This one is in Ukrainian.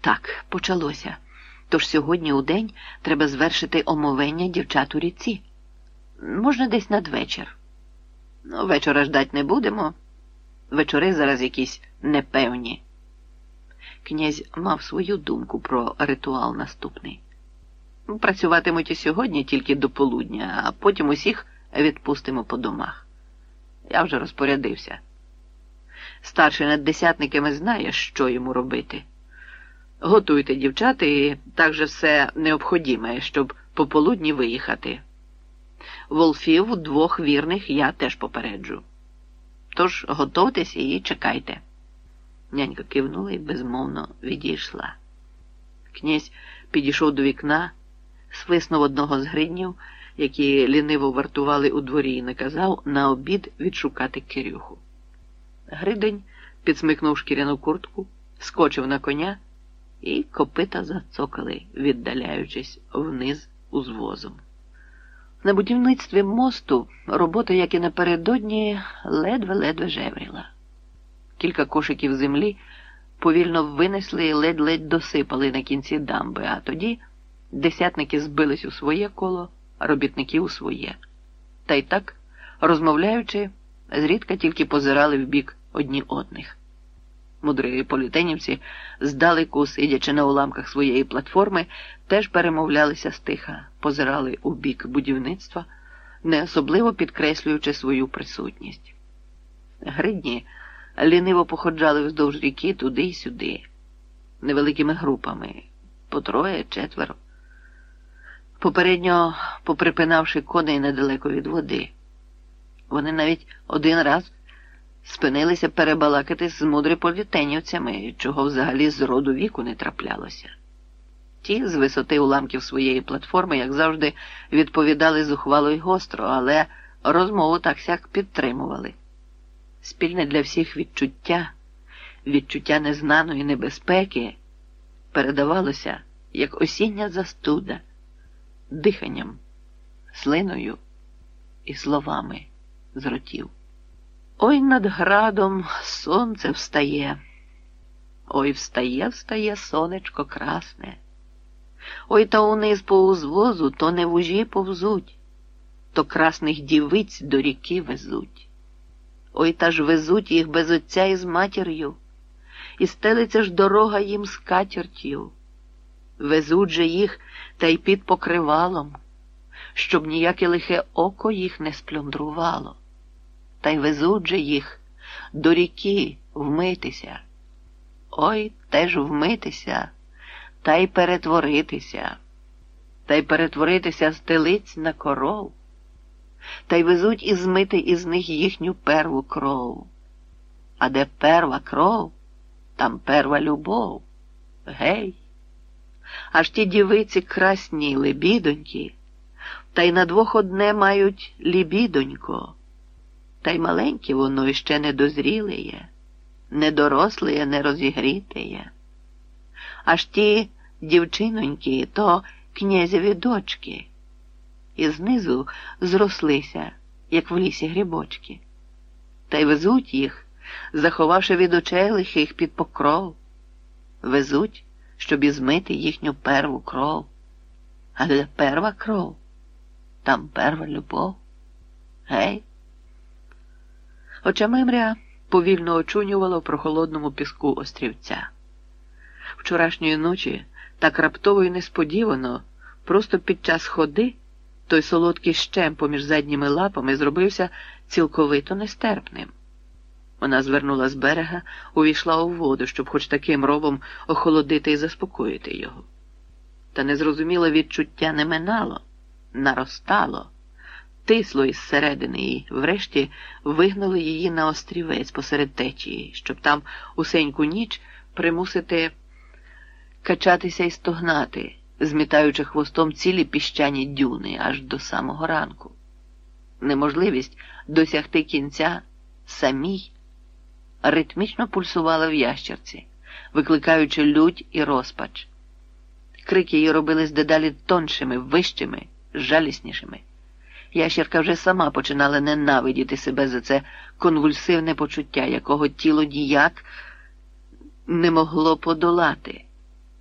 Так, почалося. Тож сьогодні у день треба звершити омовення дівчат у ріці. Можна десь надвечір. Ну, вечора ждать не будемо. Вечори зараз якісь непевні. Князь мав свою думку про ритуал наступний. Працюватимуть і сьогодні тільки до полудня, а потім усіх відпустимо по домах. Я вже розпорядився. Старший над десятниками знає, що йому робити. Готуйте, дівчата, і так же все необходіме, щоб пополудні виїхати. Волфів двох вірних я теж попереджу. Тож готовтеся і чекайте. Нянька кивнула і безмовно відійшла. Князь підійшов до вікна, свиснув одного з гриднів, які ліниво вартували у дворі, і наказав на обід відшукати Кирюху. Гридень підсмикнув шкіряну куртку, скочив на коня, і копита зацокали, віддаляючись вниз узвозом. На будівництві мосту робота, як і напередодні, ледве-ледве жевріла. Кілька кошиків землі повільно винесли і ледь-ледь досипали на кінці дамби, а тоді десятники збились у своє коло, робітники у своє. Та й так, розмовляючи, зрідка тільки позирали в бік одні одних. Мудрі політенівці, здалеку, сидячи на уламках своєї платформи, теж перемовлялися стиха, позирали у бік будівництва, не особливо підкреслюючи свою присутність. Гридні ліниво походжали вздовж ріки туди й сюди, невеликими групами, по троє, четверо, попередньо поприпинавши коней недалеко від води. Вони навіть один раз спинилися перебалакати з мудриполітенівцями, чого взагалі з роду віку не траплялося. Ті з висоти уламків своєї платформи, як завжди, відповідали зухвало й гостро, але розмову так сяк підтримували. Спільне для всіх відчуття, відчуття незнаної небезпеки передавалося як осіння застуда, диханням, слиною і словами з ротів. Ой над градом сонце встає, ой встає, встає сонечко красне. Ой та униз по узвозу то не вужі повзуть, то красних дівиць до ріки везуть. Ой та ж везуть їх без отця і з матір'ю, і стелиться ж дорога їм з катертю. Везуть же їх та й під покривалом, щоб ніяке лихе око їх не сплюндрувало та й везуть же їх до ріки вмитися. Ой теж вмитися, та й перетворитися, та й перетворитися з телиць на коров, та й везуть і змити із них їхню перву кров. А де перва кров, там перва любов. Гей. Аж ті дівиці красні лебідоньки, та й на двох одне мають лібідонько. Та й маленьке воно іще не дозрілеє, не дорослеє, не розігрітеє. Аж ті дівчиноньки то князеві дочки, і знизу зрослися, як в лісі грибочки, та й везуть їх, заховавши від очей лихих під покров, везуть, щоб ізмити їхню перву кров. А де перва кров, там перва любов. Гей? Очамимря повільно очунювала в прохолодному піску острівця. Вчорашньої ночі так раптово і несподівано, просто під час ходи, той солодкий щем поміж задніми лапами зробився цілковито нестерпним. Вона звернула з берега, увійшла у воду, щоб хоч таким робом охолодити і заспокоїти його. Та незрозуміле відчуття не минало, наростало тисло із середини і, врешті, вигнали її на острівець посеред течії, щоб там усеньку ніч примусити качатися і стогнати, змітаючи хвостом цілі піщані дюни аж до самого ранку. Неможливість досягти кінця самій ритмічно пульсувала в ящерці, викликаючи лють і розпач. Крики її робились дедалі тоншими, вищими, жаліснішими. Ящерка вже сама починала ненавидіти себе за це конвульсивне почуття, якого тіло ніяк не могло подолати.